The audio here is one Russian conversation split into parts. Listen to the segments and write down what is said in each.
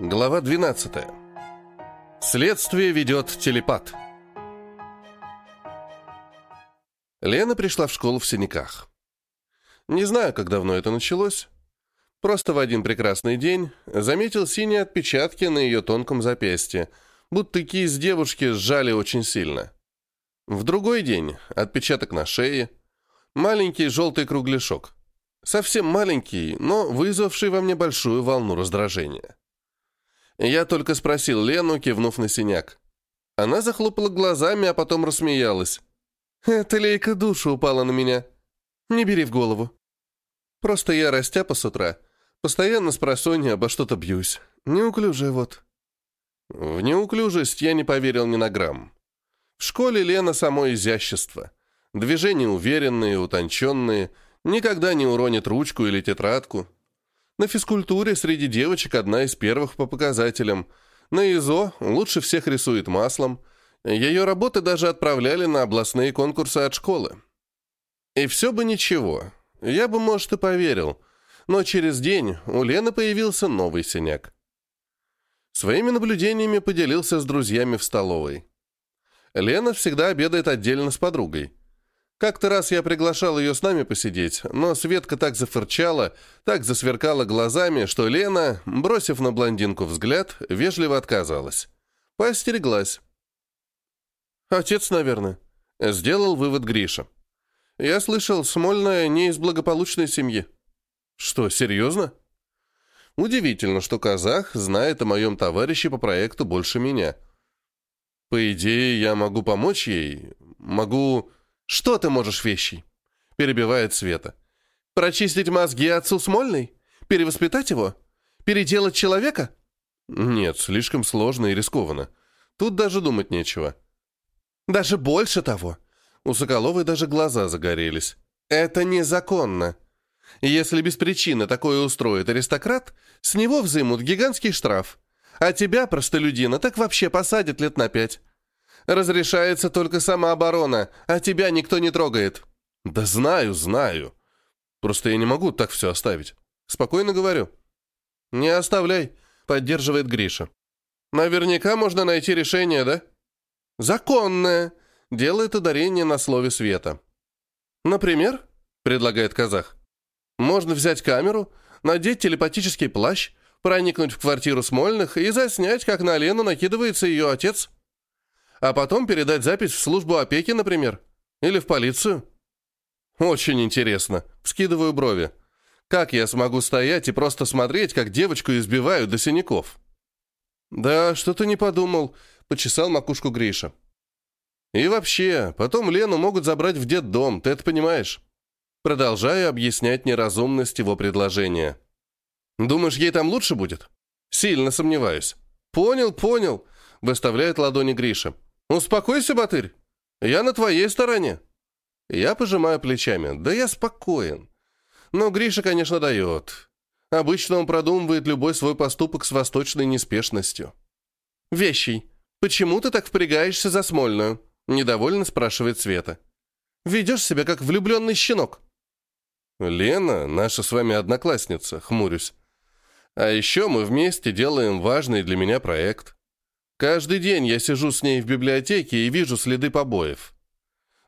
Глава 12. Следствие ведет телепат. Лена пришла в школу в синяках. Не знаю, как давно это началось. Просто в один прекрасный день заметил синие отпечатки на ее тонком запястье, будто кисть девушки сжали очень сильно. В другой день отпечаток на шее, маленький желтый кругляшок. Совсем маленький, но вызвавший во мне большую волну раздражения. Я только спросил Лену, кивнув на синяк. Она захлопала глазами, а потом рассмеялась. «Эта лейка душа упала на меня. Не бери в голову. Просто я растяпа с утра. Постоянно с просонья обо что-то бьюсь. Неуклюжая вот». В неуклюжесть я не поверил ни на грамм. В школе Лена само изящество. Движения уверенные, утонченные, никогда не уронит ручку или тетрадку. На физкультуре среди девочек одна из первых по показателям. На ИЗО лучше всех рисует маслом. Ее работы даже отправляли на областные конкурсы от школы. И все бы ничего. Я бы, может, и поверил. Но через день у Лены появился новый синяк. Своими наблюдениями поделился с друзьями в столовой. Лена всегда обедает отдельно с подругой. Как-то раз я приглашал ее с нами посидеть, но Светка так зафырчала, так засверкала глазами, что Лена, бросив на блондинку взгляд, вежливо отказалась. Поостереглась. «Отец, наверное», — сделал вывод Гриша. «Я слышал, Смольная не из благополучной семьи». «Что, серьезно?» Удивительно, что казах знает о моем товарище по проекту больше меня. По идее, я могу помочь ей, могу «Что ты можешь, вещий?» — перебивает Света. «Прочистить мозги отцу Смольной? Перевоспитать его? Переделать человека?» «Нет, слишком сложно и рискованно. Тут даже думать нечего». «Даже больше того». У Соколовой даже глаза загорелись. «Это незаконно. Если без причины такое устроит аристократ, с него взымут гигантский штраф. А тебя, простолюдина, так вообще посадят лет на пять. Разрешается только самооборона, а тебя никто не трогает». «Да знаю, знаю. Просто я не могу так все оставить. Спокойно говорю». «Не оставляй», — поддерживает Гриша. «Наверняка можно найти решение, да?» «Законное», — делает ударение на слове Света. «Например?» — предлагает казах. «Можно взять камеру, надеть телепатический плащ, проникнуть в квартиру Смольных и заснять, как на Лену накидывается ее отец» а потом передать запись в службу опеки, например? Или в полицию? Очень интересно. Вскидываю брови. Как я смогу стоять и просто смотреть, как девочку избивают до синяков? Да, что-то не подумал, почесал макушку Гриша. И вообще, потом Лену могут забрать в детдом, ты это понимаешь? Продолжаю объяснять неразумность его предложения. Думаешь, ей там лучше будет? Сильно сомневаюсь. Понял, понял, выставляет ладони Гриша. «Успокойся, Батырь. Я на твоей стороне». Я пожимаю плечами. «Да я спокоен». Но Гриша, конечно, дает. Обычно он продумывает любой свой поступок с восточной неспешностью. «Вещий, почему ты так впрягаешься за Смольную?» Недовольно спрашивает Света. «Ведешь себя как влюбленный щенок». «Лена, наша с вами одноклассница», хмурюсь. «А еще мы вместе делаем важный для меня проект. Каждый день я сижу с ней в библиотеке и вижу следы побоев.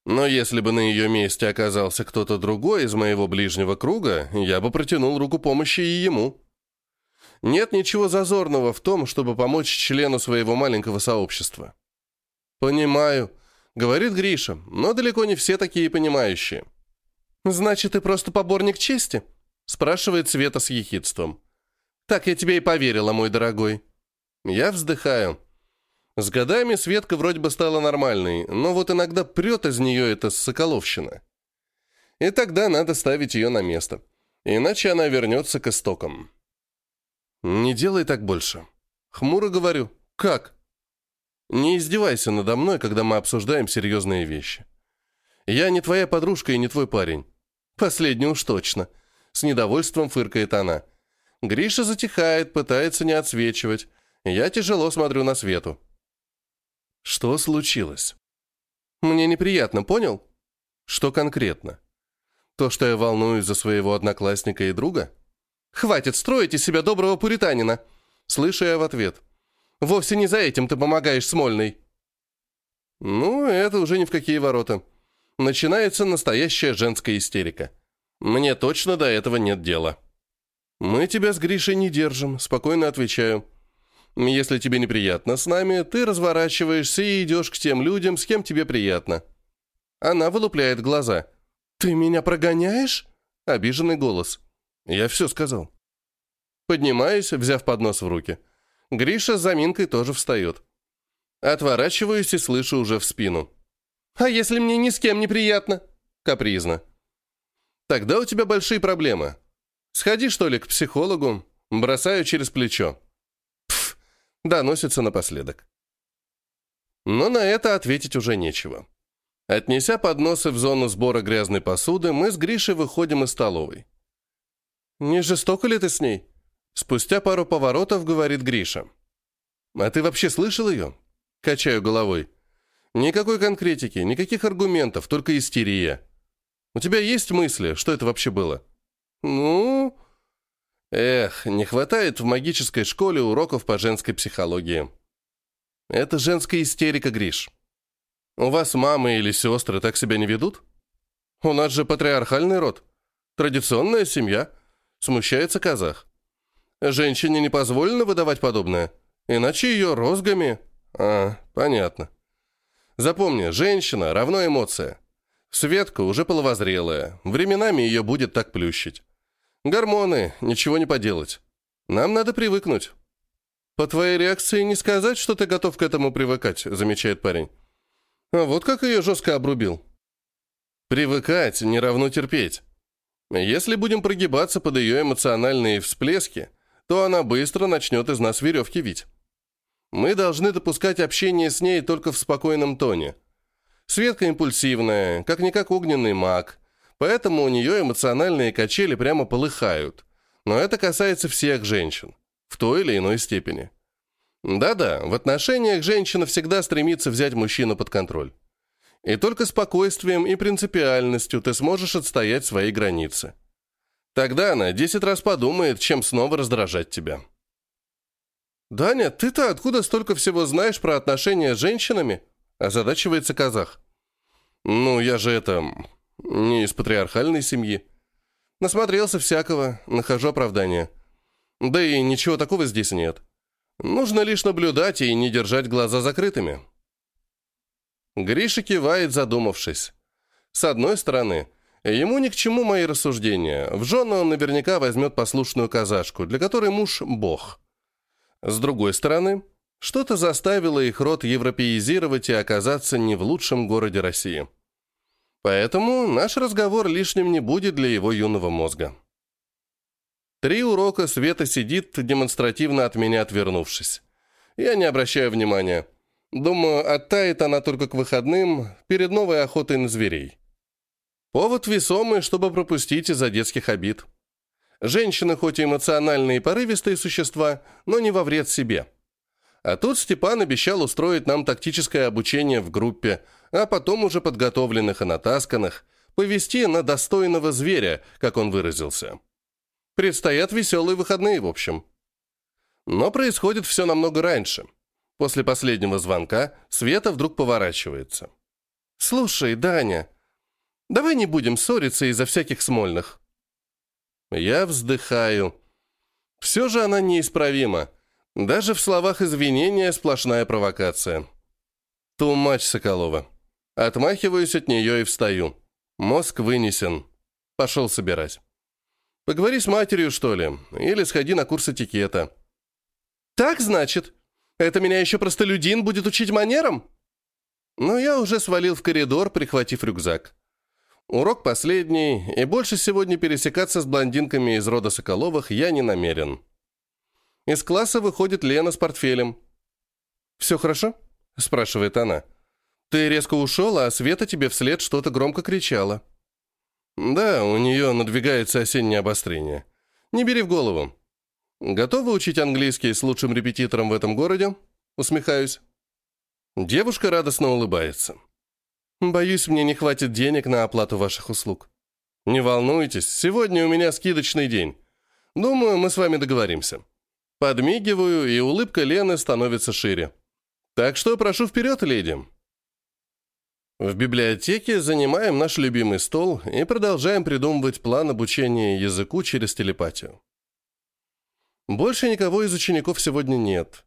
Но если бы на ее месте оказался кто-то другой из моего ближнего круга, я бы протянул руку помощи и ему. Нет ничего зазорного в том, чтобы помочь члену своего маленького сообщества. «Понимаю», — говорит Гриша, но далеко не все такие понимающие. «Значит, ты просто поборник чести?» — спрашивает Света с ехидством. «Так я тебе и поверила, мой дорогой». Я вздыхаю. С годами Светка вроде бы стала нормальной, но вот иногда прет из нее эта соколовщина. И тогда надо ставить ее на место. Иначе она вернется к истокам. «Не делай так больше». Хмуро говорю. «Как?» «Не издевайся надо мной, когда мы обсуждаем серьезные вещи. Я не твоя подружка и не твой парень. Последний уж точно». С недовольством фыркает она. Гриша затихает, пытается не отсвечивать. Я тяжело смотрю на Свету. Что случилось? Мне неприятно, понял? Что конкретно? То, что я волнуюсь за своего одноклассника и друга? Хватит строить из себя доброго пуританина. Слышу я в ответ. «Вовсе не за этим ты помогаешь Смольной». Ну, это уже ни в какие ворота. Начинается настоящая женская истерика. Мне точно до этого нет дела. «Мы тебя с Гришей не держим», — спокойно отвечаю. «Если тебе неприятно с нами, ты разворачиваешься и идешь к тем людям, с кем тебе приятно». Она вылупляет глаза. «Ты меня прогоняешь?» — обиженный голос. «Я все сказал». Поднимаюсь, взяв поднос в руки. Гриша с заминкой тоже встает. Отворачиваюсь и слышу уже в спину. «А если мне ни с кем неприятно?» Капризно. «Тогда у тебя большие проблемы. Сходи, что ли, к психологу. Бросаю через плечо». Доносится напоследок. Но на это ответить уже нечего. Отнеся подносы в зону сбора грязной посуды, мы с Гришей выходим из столовой. «Не жестоко ли ты с ней?» Спустя пару поворотов говорит Гриша. «А ты вообще слышал ее?» Качаю головой. «Никакой конкретики, никаких аргументов, только истерия. У тебя есть мысли, что это вообще было?» «Ну...» Эх, не хватает в магической школе уроков по женской психологии. Это женская истерика, Гриш. У вас мамы или сестры так себя не ведут? У нас же патриархальный род. Традиционная семья. Смущается казах. Женщине не позволено выдавать подобное, иначе ее розгами... А, понятно. Запомни, женщина равно эмоция. Светка уже половозрелая, временами ее будет так плющить. Гормоны, ничего не поделать. Нам надо привыкнуть. По твоей реакции не сказать, что ты готов к этому привыкать, замечает парень. А вот как ее жестко обрубил. Привыкать не равно терпеть. Если будем прогибаться под ее эмоциональные всплески, то она быстро начнет из нас веревки вить. Мы должны допускать общение с ней только в спокойном тоне. Светка импульсивная, как-никак огненный маг, поэтому у нее эмоциональные качели прямо полыхают. Но это касается всех женщин, в той или иной степени. Да-да, в отношениях женщина всегда стремится взять мужчину под контроль. И только спокойствием и принципиальностью ты сможешь отстоять свои границы. Тогда она десять раз подумает, чем снова раздражать тебя. «Даня, ты-то откуда столько всего знаешь про отношения с женщинами?» озадачивается казах. «Ну, я же это... не из патриархальной семьи. Насмотрелся всякого, нахожу оправдание. Да и ничего такого здесь нет. Нужно лишь наблюдать и не держать глаза закрытыми». Гриша кивает, задумавшись. С одной стороны, Ему ни к чему мои рассуждения. В жены он наверняка возьмет послушную казашку, для которой муж – бог. С другой стороны, что-то заставило их род европеизировать и оказаться не в лучшем городе России. Поэтому наш разговор лишним не будет для его юного мозга. Три урока Света сидит, демонстративно от меня отвернувшись. Я не обращаю внимания. Думаю, оттает она только к выходным, перед новой охотой на зверей. Повод весомый, чтобы пропустить из-за детских обид. Женщины хоть и эмоциональные и порывистые существа, но не во вред себе. А тут Степан обещал устроить нам тактическое обучение в группе, а потом уже подготовленных и натасканных, повести на достойного зверя, как он выразился. Предстоят веселые выходные, в общем. Но происходит все намного раньше. После последнего звонка Света вдруг поворачивается. «Слушай, Даня, Давай не будем ссориться из-за всяких смольных». Я вздыхаю. Все же она неисправима. Даже в словах извинения сплошная провокация. Тумач Соколова. Отмахиваюсь от нее и встаю. Мозг вынесен. Пошел собирать. Поговори с матерью, что ли, или сходи на курс этикета. Так, значит? Это меня еще простолюдин будет учить манерам? Но я уже свалил в коридор, прихватив рюкзак. Урок последний, и больше сегодня пересекаться с блондинками из рода Соколовых я не намерен. Из класса выходит Лена с портфелем. «Все хорошо?» – спрашивает она. «Ты резко ушел, а Света тебе вслед что-то громко кричала». «Да, у нее надвигается осеннее обострение. Не бери в голову. Готова учить английский с лучшим репетитором в этом городе?» Усмехаюсь. Девушка радостно улыбается. Боюсь, мне не хватит денег на оплату ваших услуг. Не волнуйтесь, сегодня у меня скидочный день. Думаю, мы с вами договоримся. Подмигиваю, и улыбка Лены становится шире. Так что прошу вперед, леди. В библиотеке занимаем наш любимый стол и продолжаем придумывать план обучения языку через телепатию. Больше никого из учеников сегодня нет.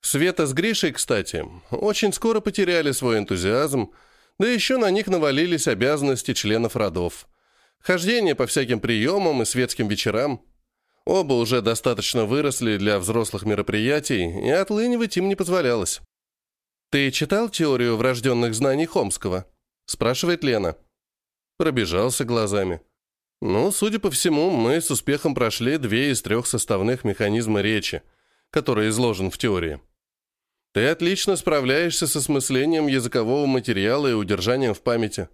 Света с Гришей, кстати, очень скоро потеряли свой энтузиазм, да еще на них навалились обязанности членов родов. Хождение по всяким приемам и светским вечерам. Оба уже достаточно выросли для взрослых мероприятий, и отлынивать им не позволялось. «Ты читал теорию врожденных знаний Хомского?» – спрашивает Лена. Пробежался глазами. Ну, судя по всему, мы с успехом прошли две из трех составных механизма речи, которые изложен в теории. Ты отлично справляешься с осмыслением языкового материала и удержанием в памяти.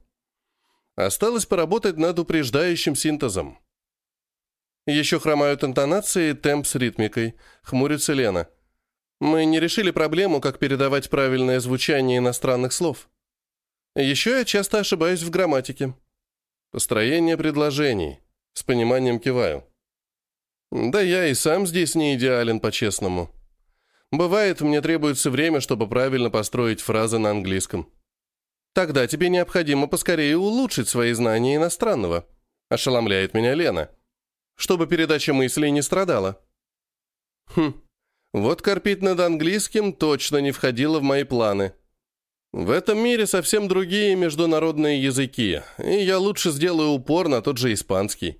Осталось поработать над упреждающим синтезом. Еще хромают интонации, темп с ритмикой, хмурится Лена – мы не решили проблему, как передавать правильное звучание иностранных слов. Еще я часто ошибаюсь в грамматике. Построение предложений. С пониманием киваю. Да я и сам здесь не идеален, по-честному. Бывает, мне требуется время, чтобы правильно построить фразы на английском. Тогда тебе необходимо поскорее улучшить свои знания иностранного. Ошеломляет меня Лена. Чтобы передача мыслей не страдала. Хм, вот корпить над английским точно не входило в мои планы. В этом мире совсем другие международные языки, и я лучше сделаю упор на тот же испанский.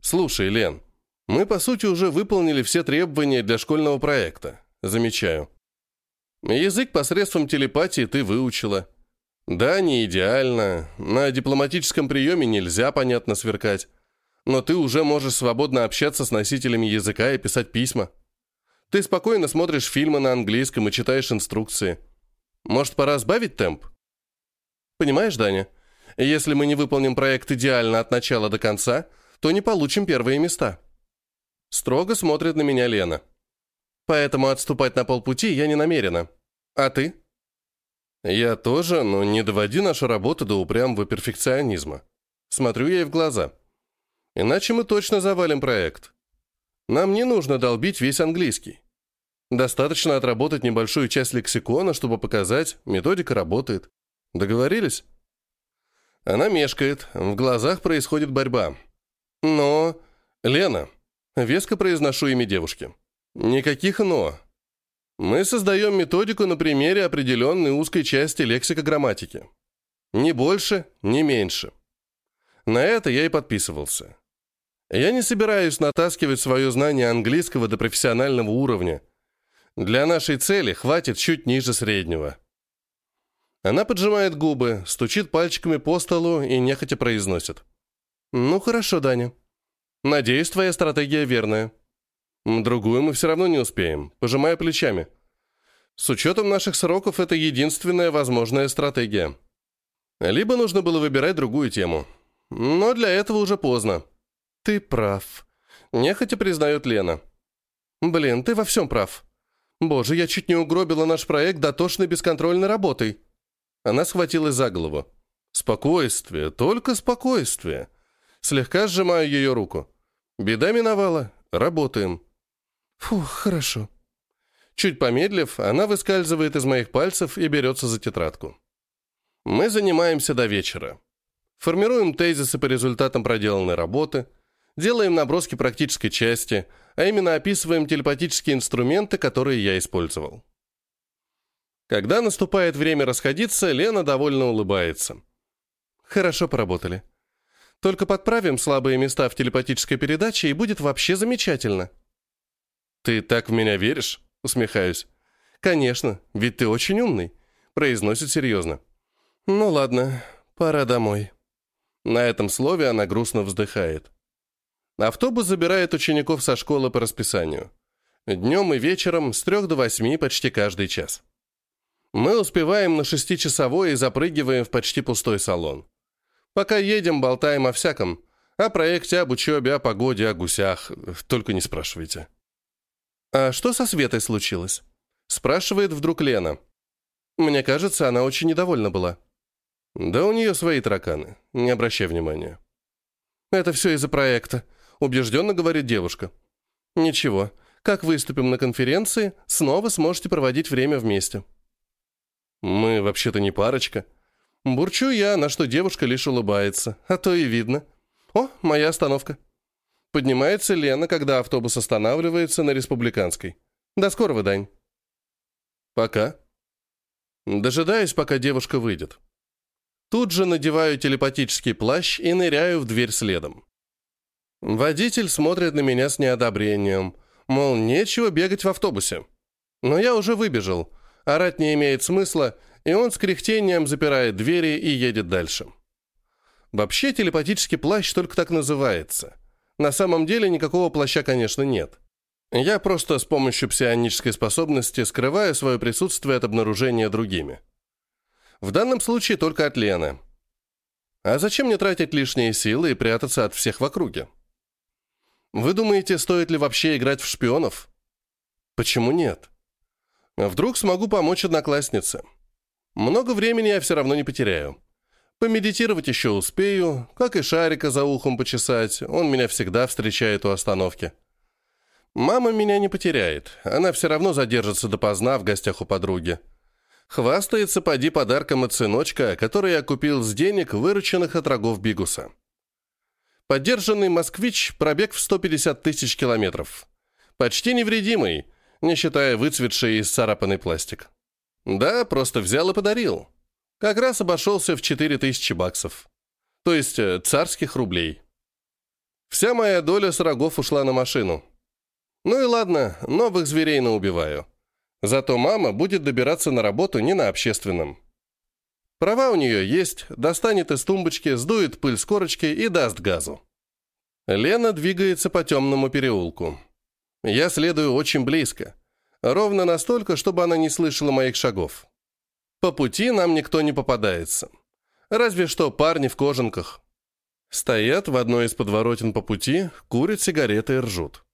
Слушай, Лен, мы, по сути, уже выполнили все требования для школьного проекта. Замечаю. Язык посредством телепатии ты выучила. Да, не идеально. На дипломатическом приеме нельзя, понятно, сверкать. Но ты уже можешь свободно общаться с носителями языка и писать письма. Ты спокойно смотришь фильмы на английском и читаешь инструкции. Может, пора сбавить темп? Понимаешь, Даня? Если мы не выполним проект идеально от начала до конца, то не получим первые места. Строго смотрит на меня Лена. Поэтому отступать на полпути я не намерена. А ты? Я тоже, но не доводи нашу работу до упрямого перфекционизма. Смотрю ей в глаза. Иначе мы точно завалим проект. Нам не нужно долбить весь английский. Достаточно отработать небольшую часть лексикона, чтобы показать, методика работает. Договорились? Она мешкает, в глазах происходит борьба. Но... Лена, веско произношу имя девушки. Никаких «но». Мы создаем методику на примере определенной узкой части лексико-грамматики. Ни больше, ни меньше. На это я и подписывался. Я не собираюсь натаскивать свое знание английского до профессионального уровня. Для нашей цели хватит чуть ниже среднего. Она поджимает губы, стучит пальчиками по столу и нехотя произносит. «Ну хорошо, Даня. Надеюсь, твоя стратегия верная. Другую мы все равно не успеем», пожимая плечами. «С учетом наших сроков это единственная возможная стратегия. Либо нужно было выбирать другую тему. Но для этого уже поздно. «Ты прав», — нехотя признает Лена. «Блин, ты во всем прав. Боже, я чуть не угробила наш проект дотошной бесконтрольной работой». Она схватилась за голову. «Спокойствие, только спокойствие». Слегка сжимаю ее руку. «Беда миновала. Работаем». «Фух, хорошо». Чуть помедлив, она выскальзывает из моих пальцев и берется за тетрадку. Мы занимаемся до вечера. Формируем тезисы по результатам проделанной работы – Делаем наброски практической части, а именно описываем телепатические инструменты, которые я использовал. Когда наступает время расходиться, Лена довольно улыбается. Хорошо поработали. Только подправим слабые места в телепатической передаче, и будет вообще замечательно. Ты так в меня веришь? Усмехаюсь. Конечно, ведь ты очень умный. Произносит серьезно. Ну ладно, пора домой. На этом слове она грустно вздыхает. Автобус забирает учеников со школы по расписанию. Днем и вечером с трех до восьми почти каждый час. Мы успеваем на шестичасовой и запрыгиваем в почти пустой салон. Пока едем, болтаем о всяком. О проекте, об учебе, о погоде, о гусях. Только не спрашивайте. «А что со Светой случилось?» Спрашивает вдруг Лена. Мне кажется, она очень недовольна была. Да у нее свои тараканы, не обращай внимания. Это все из-за проекта, убежденно говорит девушка. Ничего, Как выступим на конференции, снова сможете проводить время вместе. Мы вообще-то не парочка. Бурчу я, на что девушка лишь улыбается, а то и видно. О, моя остановка. Поднимается Лена, когда автобус останавливается на Республиканской. До скорого, Дань. Пока. Дожидаюсь, пока девушка выйдет. Тут же надеваю телепатический плащ и ныряю в дверь следом. Водитель смотрит на меня с неодобрением, мол, нечего бегать в автобусе. Но я уже выбежал, орать не имеет смысла, и он с кряхтением запирает двери и едет дальше. Вообще телепатический плащ только так называется. На самом деле никакого плаща, конечно, нет. Я просто с помощью псионической способности скрываю свое присутствие от обнаружения другими. В данном случае только от Лены. А зачем мне тратить лишние силы и прятаться от всех в округе? Вы думаете, стоит ли вообще играть в шпионов? Почему нет? Вдруг смогу помочь однокласснице. Много времени я все равно не потеряю. Помедитировать еще успею, как и шарика за ухом почесать, он меня всегда встречает у остановки. Мама меня не потеряет, она все равно задержится допоздна в гостях у подруги. Хвастается поди подарком от сыночка, который я купил с денег, вырученных от рогов Бигуса. Поддержанный «Москвич» пробег в 150 тысяч километров. Почти невредимый, не считая выцветший и царапанный пластик. Да, просто взял и подарил. Как раз обошелся в 4000 баксов. То есть э, царских рублей. Вся моя доля с рогов ушла на машину. Ну и ладно, новых зверей наубиваю. Зато мама будет добираться на работу не на общественном. Права у нее есть, достанет из тумбочки, сдует пыль с корочки и даст газу. Лена двигается по темному переулку. Я следую очень близко. Ровно настолько, чтобы она не слышала моих шагов. По пути нам никто не попадается. Разве что парни в кожанках. Стоят в одной из подворотен по пути, курят сигареты и ржут.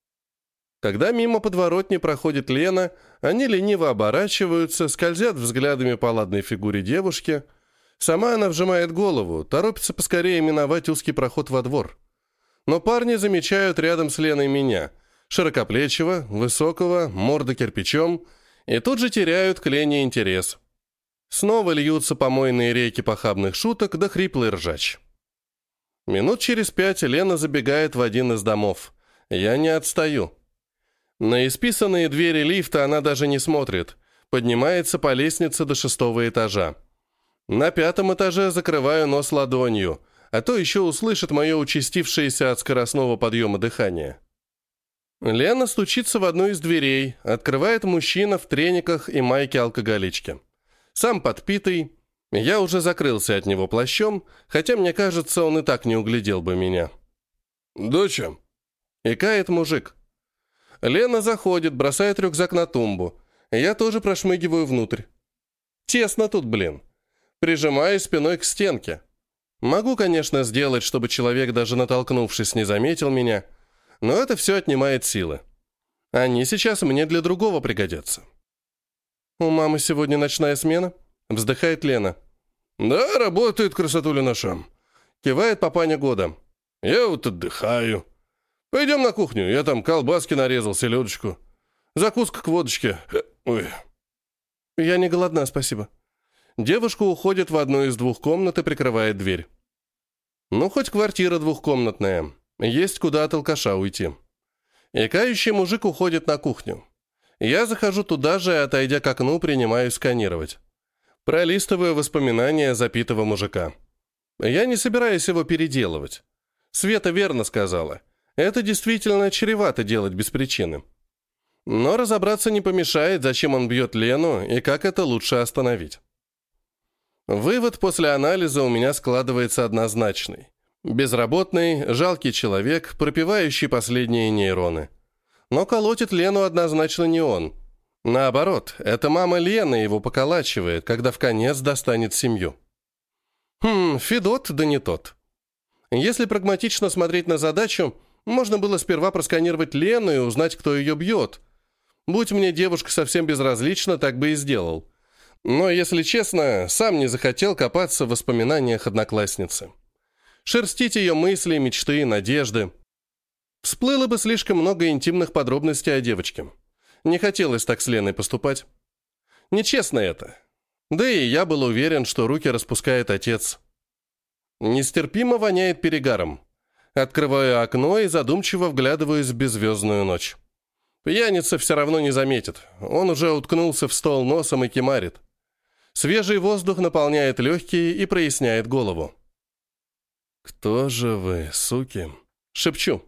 Когда мимо подворотни проходит Лена, они лениво оборачиваются, скользят взглядами по ладной фигуре девушки. Сама она вжимает голову, торопится поскорее миновать узкий проход во двор. Но парни замечают рядом с Леной меня – широкоплечего, высокого, морда кирпичом, и тут же теряют к Лене интерес. Снова льются помойные реки похабных шуток да хриплый ржач. Минут через пять Лена забегает в один из домов. Я не отстаю. На исписанные двери лифта она даже не смотрит. Поднимается по лестнице до шестого этажа. На пятом этаже закрываю нос ладонью, а то еще услышит мое участившееся от скоростного подъема дыхание. Лена стучится в одну из дверей, открывает мужчина в трениках и майке алкоголички. Сам подпитый. Я уже закрылся от него плащом, хотя, мне кажется, он и так не углядел бы меня. «Доча?» Икает мужик. Лена заходит, бросает рюкзак на тумбу. Я тоже прошмыгиваю внутрь. Тесно тут, блин. Прижимаюсь спиной к стенке. Могу, конечно, сделать, чтобы человек, даже натолкнувшись, не заметил меня, но это все отнимает силы. Они сейчас мне для другого пригодятся. «У мамы сегодня ночная смена?» — вздыхает Лена. «Да, работает красотуля наша», — кивает папаня года. «Я вот отдыхаю. Пойдем на кухню, я там колбаски нарезал, селедочку. Закуска к водочке. Ой». «Я не голодна, спасибо». Девушка уходит в одну из двух комнат и прикрывает дверь. «Ну, хоть квартира двухкомнатная. Есть куда от алкаша уйти. И кающий мужик уходит на кухню. Я захожу туда же и, отойдя к окну, принимаю сканировать. Пролистываю воспоминания запитого мужика. Я не собираюсь его переделывать. Света верно сказала. Это действительно чревато делать без причины. Но разобраться не помешает, зачем он бьет Лену и как это лучше остановить. Вывод после анализа у меня складывается однозначный. Безработный, жалкий человек, пропивающий последние нейроны. Но колотит Лену однозначно не он. Наоборот, это мама Лены его поколачивает, когда в конец достанет семью. Хм, Федот да не тот. Если прагматично смотреть на задачу, можно было сперва просканировать Лену и узнать, кто ее бьет. Будь мне девушка совсем безразлична, так бы и сделал. Но, если честно, сам не захотел копаться в воспоминаниях одноклассницы шерстить ее мысли, мечты, надежды. Всплыло бы слишком много интимных подробностей о девочке. Не хотелось так с Леной поступать. Нечестно это. Да и я был уверен, что руки распускает отец. Нестерпимо воняет перегаром. Открываю окно и задумчиво вглядываюсь в беззвездную ночь. Пьяница все равно не заметит. Он уже уткнулся в стол носом и кемарит. Свежий воздух наполняет легкие и проясняет голову. «Кто же вы, суки?» Шепчу.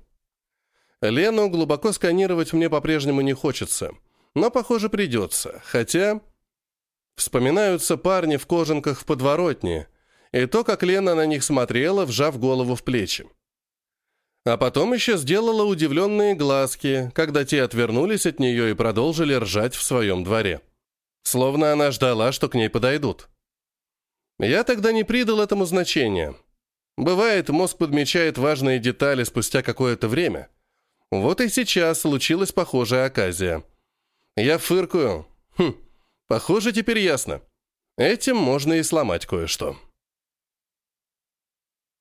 Лену глубоко сканировать мне по-прежнему не хочется, но, похоже, придется, хотя... Вспоминаются парни в кожанках в подворотне, и то, как Лена на них смотрела, вжав голову в плечи. А потом еще сделала удивленные глазки, когда те отвернулись от нее и продолжили ржать в своем дворе. Словно она ждала, что к ней подойдут. Я тогда не придал этому значения. Бывает, мозг подмечает важные детали спустя какое-то время. Вот и сейчас случилась похожая оказия. Я фыркаю. Хм, похоже, теперь ясно. Этим можно и сломать кое-что.